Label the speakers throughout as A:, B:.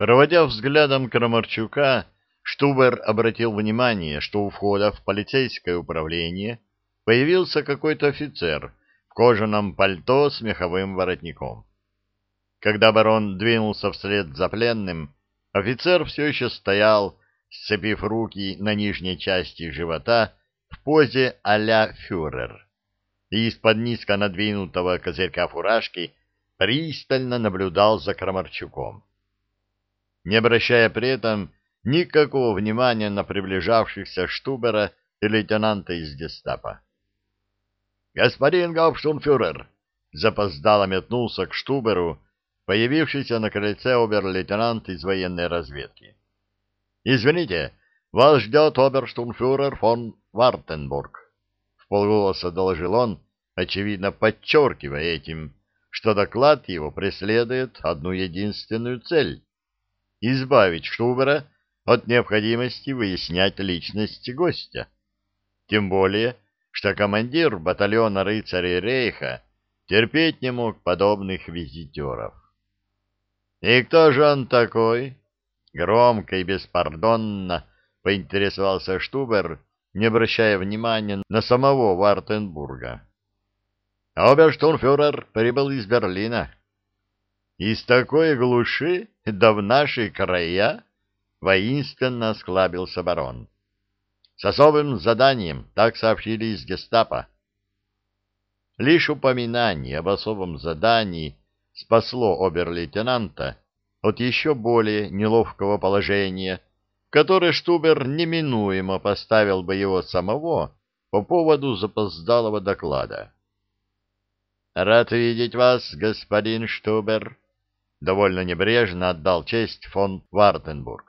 A: Проводя взглядом Крамарчука, Штубер обратил внимание, что у входа в полицейское управление появился какой-то офицер в кожаном пальто с меховым воротником. Когда барон двинулся вслед за пленным, офицер все еще стоял, сцепив руки на нижней части живота в позе а-ля фюрер, и из-под низко надвинутого козырька фуражки пристально наблюдал за Крамарчуком не обращая при этом никакого внимания на приближавшихся Штубера и лейтенанта из гестапо. «Господин Гауптштунфюрер!» запоздало метнулся к Штуберу, появившийся на крыльце обер-лейтенант из военной разведки. «Извините, вас ждет оберштунфюрер фон Вартенбург», — в полголоса доложил он, очевидно подчеркивая этим, что доклад его преследует одну единственную цель избавить Штубера от необходимости выяснять личность гостя. Тем более, что командир батальона рыцарей Рейха терпеть не мог подобных визитеров. «И кто же он такой?» Громко и беспардонно поинтересовался Штубер, не обращая внимания на самого Вартенбурга. «Оберштурмфюрер прибыл из Берлина». «Из такой глуши?» Да в наши края воинственно осклабился барон. С особым заданием, так сообщили из гестапо. Лишь упоминание об особом задании спасло обер-лейтенанта от еще более неловкого положения, которое Штубер неминуемо поставил бы его самого по поводу запоздалого доклада. «Рад видеть вас, господин Штубер», довольно небрежно отдал честь фон Вартенбург.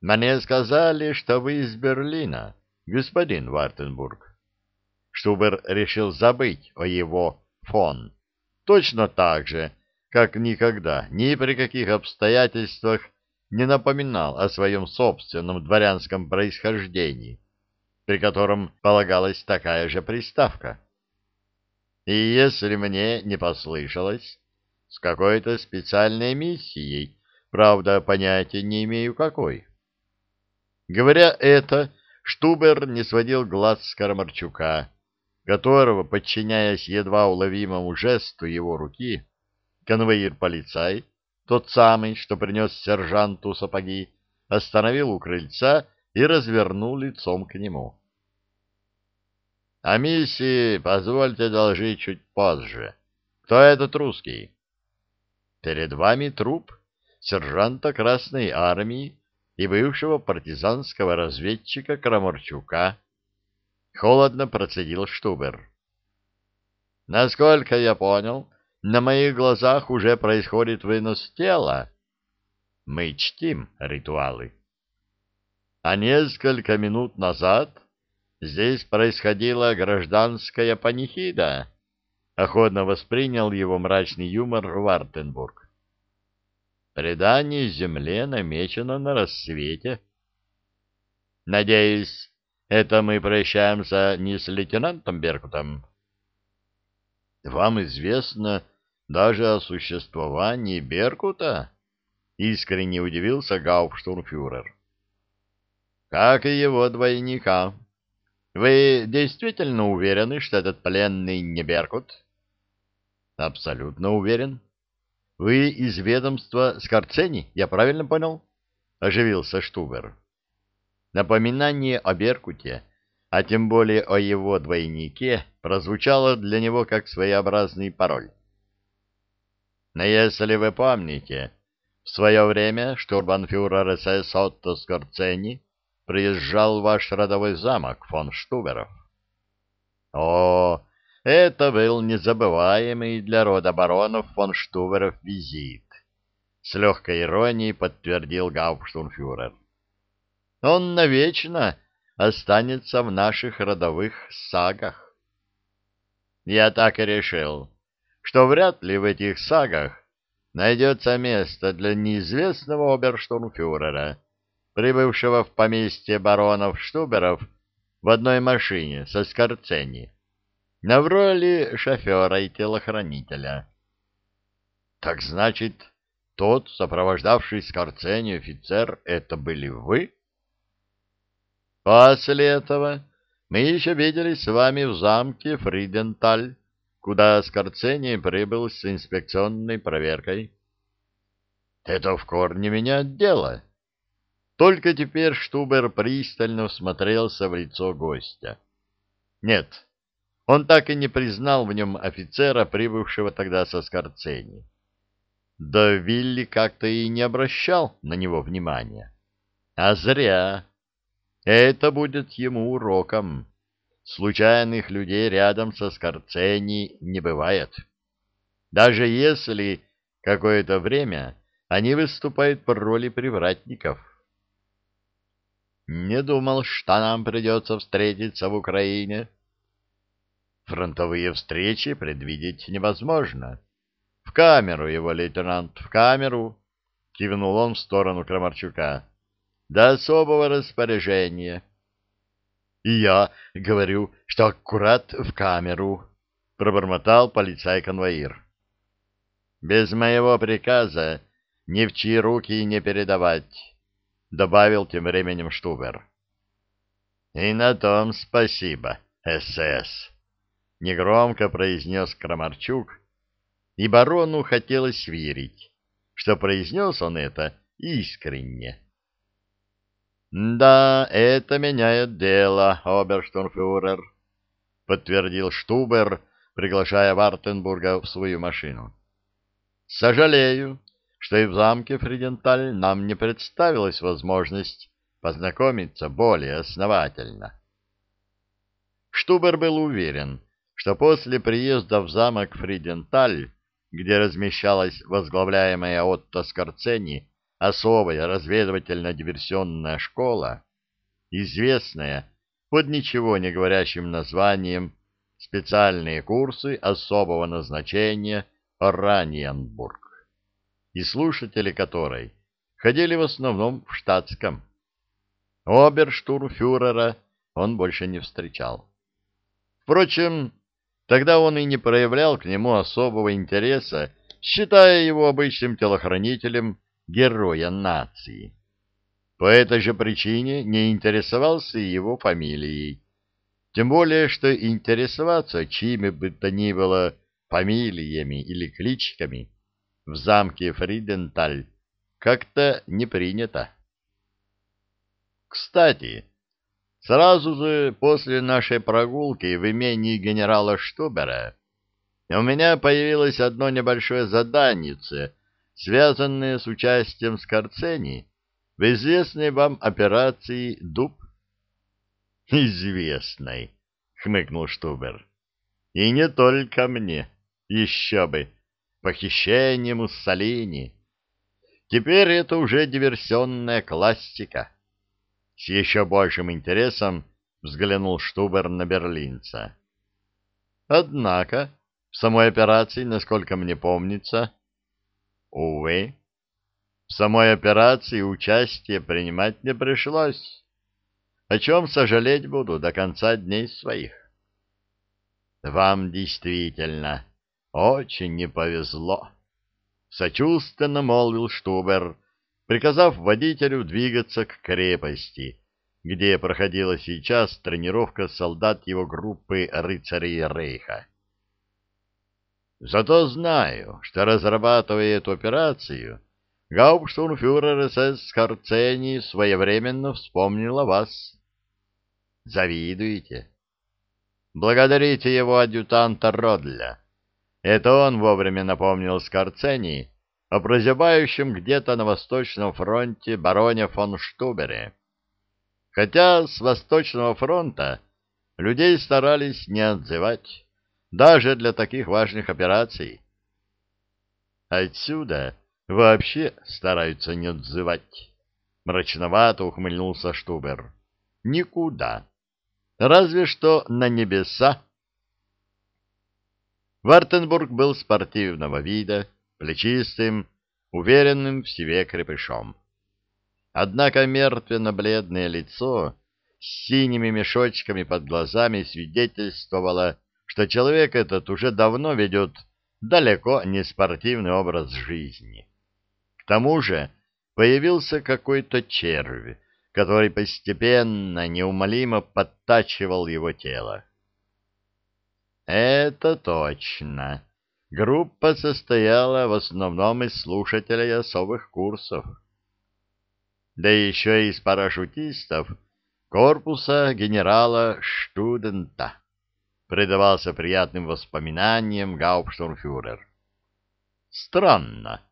A: «Мне сказали, что вы из Берлина, господин Вартенбург». Штубер решил забыть о его фон. Точно так же, как никогда, ни при каких обстоятельствах не напоминал о своем собственном дворянском происхождении, при котором полагалась такая же приставка. И если мне не послышалось, с какой-то специальной миссией, правда, понятия не имею какой. Говоря это, Штубер не сводил глаз с Кармарчука, которого, подчиняясь едва уловимому жесту его руки, конвоир-полицай, тот самый, что принес сержанту сапоги, остановил у крыльца и развернул лицом к нему. — А миссии, позвольте доложить чуть позже. Кто этот русский? Перед вами труп сержанта Красной Армии и бывшего партизанского разведчика Крамарчука. Холодно процедил Штубер. Насколько я понял, на моих глазах уже происходит вынос тела. Мы чтим ритуалы. А несколько минут назад здесь происходила гражданская панихида. Охотно воспринял его мрачный юмор Вартенбург. Предание земле намечено на рассвете. Надеюсь, это мы прощаемся не с лейтенантом Беркутом? Вам известно даже о существовании Беркута? Искренне удивился Гауптштурмфюрер. Как и его двойника. Вы действительно уверены, что этот пленный не Беркут? — Абсолютно уверен. Вы из ведомства Скорцени, я правильно понял? Оживился Штубер. Напоминание о Беркуте, а тем более о его двойнике, прозвучало для него как своеобразный пароль. Но если вы помните, в свое время штурбанфюрер СС Отто Скорцени приезжал в ваш родовой замок фон Штуберов. О, это был незабываемый для рода баронов фон Штуверов визит. С легкой иронией подтвердил гауптштурмфюрер. Он навечно останется в наших родовых сагах. Я так и решил, что вряд ли в этих сагах найдется место для неизвестного оберштурмфюрера, прибывшего в поместье баронов Штуберов в одной машине со Скорцени на в роли шофера и телохранителя. Так значит, тот, сопровождавший Скорцени офицер, это были вы? После этого мы еще виделись с вами в замке Фриденталь, куда Скорцени прибыл с инспекционной проверкой. Это в корне меняет дело. Только теперь Штубер пристально всмотрелся в лицо гостя. Нет, он так и не признал в нем офицера, прибывшего тогда со Скорцени. Да Вилли как-то и не обращал на него внимания. А зря. Это будет ему уроком. Случайных людей рядом со Скорцени не бывает. Даже если какое-то время они выступают по роли привратников. Не думал, что нам придется встретиться в Украине. Фронтовые встречи предвидеть невозможно. В камеру его, лейтенант, в камеру, кивнул он в сторону Крамарчука. До особого распоряжения. И я говорю, что аккурат в камеру, пробормотал полицай-конвоир. Без моего приказа ни в чьи руки не передавать, добавил тем временем Штубер. И на том спасибо, СС, негромко произнес Крамарчук, и барону хотелось верить, что произнес он это искренне. «Да, это меняет дело, оберштурмфюрер», — подтвердил Штубер, приглашая Вартенбурга в свою машину. «Сожалею, что и в замке Фриденталь нам не представилась возможность познакомиться более основательно». Штубер был уверен, что после приезда в замок Фриденталь, где размещалась возглавляемая Отто Скорцени особая разведывательно-диверсионная школа, известная под ничего не говорящим названием «Специальные курсы особого назначения Ораниенбург», и слушатели которой ходили в основном в штатском. Оберштурфюрера он больше не встречал. Впрочем, тогда он и не проявлял к нему особого интереса, считая его обычным телохранителем героя нации. По этой же причине не интересовался и его фамилией. Тем более, что интересоваться чьими бы то ни было фамилиями или кличками в замке Фриденталь как-то не принято. Кстати, сразу же после нашей прогулки в имении генерала Штубера у меня появилось одно небольшое заданице — связанные с участием Скорцени в известной вам операции «Дуб». «Известной», — хмыкнул Штубер. «И не только мне, еще бы, похищение Муссолини. Теперь это уже диверсионная классика». С еще большим интересом взглянул Штубер на берлинца. Однако в самой операции, насколько мне помнится, Увы, в самой операции участие принимать не пришлось, о чем сожалеть буду до конца дней своих. Вам действительно очень не повезло, сочувственно молвил Штубер, приказав водителю двигаться к крепости, где проходила сейчас тренировка солдат его группы рыцарей Рейха. Зато знаю, что, разрабатывая эту операцию, гауптштурмфюрер СС Скорцени своевременно вспомнил о вас. Завидуете? Благодарите его адъютанта Родля. Это он вовремя напомнил Скорцени о прозябающем где-то на Восточном фронте бароне фон Штубере. Хотя с Восточного фронта людей старались не отзывать даже для таких важных операций. Отсюда вообще стараются не отзывать. Мрачновато ухмыльнулся Штубер. Никуда. Разве что на небеса. Вартенбург был спортивного вида, плечистым, уверенным в себе крепышом. Однако мертвенно-бледное лицо с синими мешочками под глазами свидетельствовало что человек этот уже давно ведет далеко не спортивный образ жизни. тому же появился какой-то червь, который постепенно, неумолимо подтачивал его тело. Это точно. Группа состояла в основном из слушателей особых курсов. Да еще и из парашютистов корпуса генерала Штудента. Предавался приятным воспоминаниям гауптштурмфюрер. Странно,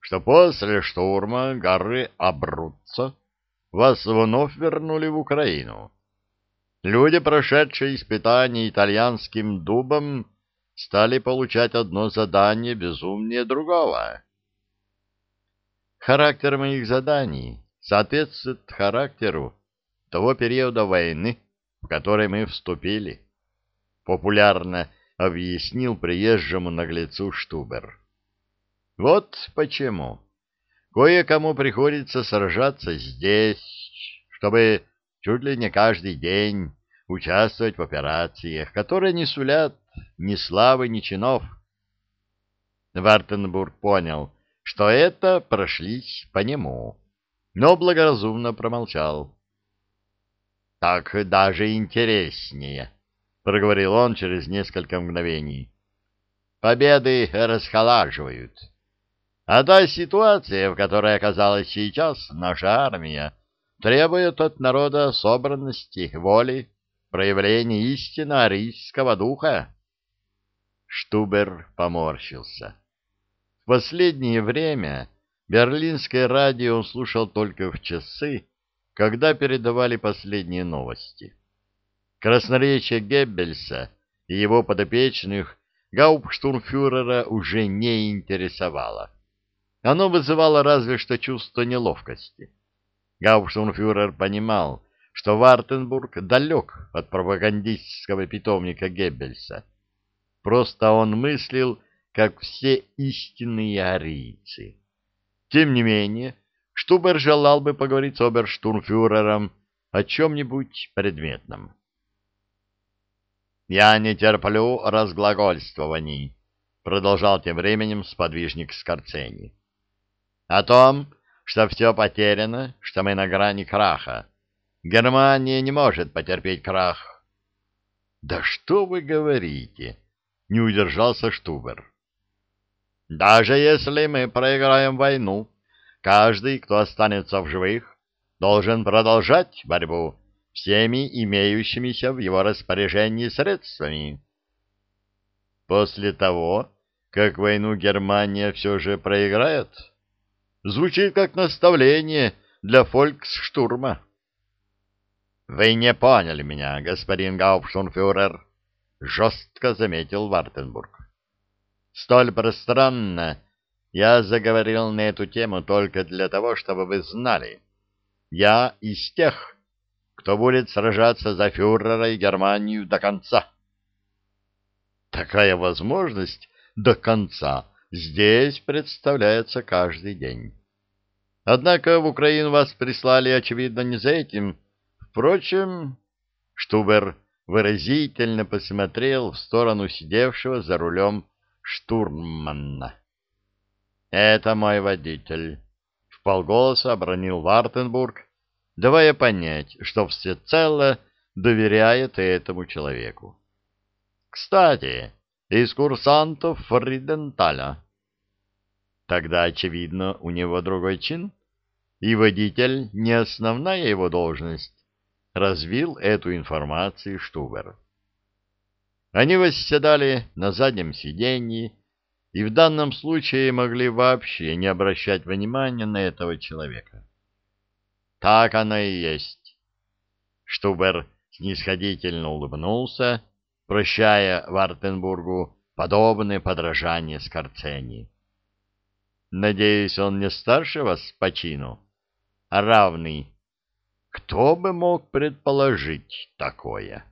A: что после штурма горы Абруццо вас вновь вернули в Украину. Люди, прошедшие испытания итальянским дубом, стали получать одно задание безумнее другого. Характер моих заданий соответствует характеру того периода войны, в который мы вступили, популярно объяснил приезжему наглецу Штубер. Вот почему. Кое-кому приходится сражаться здесь, чтобы чуть ли не каждый день участвовать в операциях, которые не сулят ни славы, ни чинов. Вартенбург понял, что это прошлись по нему, но благоразумно промолчал. — Так даже интереснее, — проговорил он через несколько мгновений. — Победы расхолаживают. А та ситуация, в которой оказалась сейчас наша армия, требует от народа собранности, воли, проявления истинно арийского духа. Штубер поморщился. В последнее время берлинское радио он слушал только в часы, когда передавали последние новости. Красноречие Геббельса и его подопечных гауптштурмфюрера уже не интересовало. Оно вызывало разве что чувство неловкости. Гауптштурмфюрер понимал, что Вартенбург далек от пропагандистского питомника Геббельса. Просто он мыслил, как все истинные арийцы. Тем не менее, Штубер желал бы поговорить с оберштурмфюрером о чем-нибудь предметном. «Я не терплю разглагольствований», — продолжал тем временем сподвижник Скорцени о том, что все потеряно, что мы на грани краха. Германия не может потерпеть крах. — Да что вы говорите? — не удержался Штубер. — Даже если мы проиграем войну, каждый, кто останется в живых, должен продолжать борьбу всеми имеющимися в его распоряжении средствами. После того, как войну Германия все же проиграет... Звучит как наставление для фольксштурма. — Вы не поняли меня, господин Гауптштурмфюрер, — жестко заметил Вартенбург. — Столь пространно я заговорил на эту тему только для того, чтобы вы знали. Я из тех, кто будет сражаться за фюрера и Германию до конца. Такая возможность до конца здесь представляется каждый день. Однако в Украину вас прислали, очевидно, не за этим. Впрочем, Штубер выразительно посмотрел в сторону сидевшего за рулем штурманна. «Это мой водитель», — вполголоса обронил Вартенбург, давая понять, что всецело доверяет этому человеку. «Кстати, из курсантов Фриденталя. Тогда, очевидно, у него другой чин, и водитель не основная его должность. Развил эту информацию Штубер. Они восседали на заднем сиденье и в данном случае могли вообще не обращать внимания на этого человека. Так оно и есть. Штубер снисходительно улыбнулся, прощая Вартенбургу подобное подражание Скорцени. Надеюсь, он не старше вас по чину, а равный. Кто бы мог предположить такое?